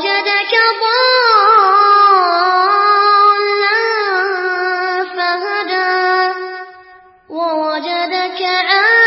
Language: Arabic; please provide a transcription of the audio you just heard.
ووجدك ضالا فهدى ووجدك عالا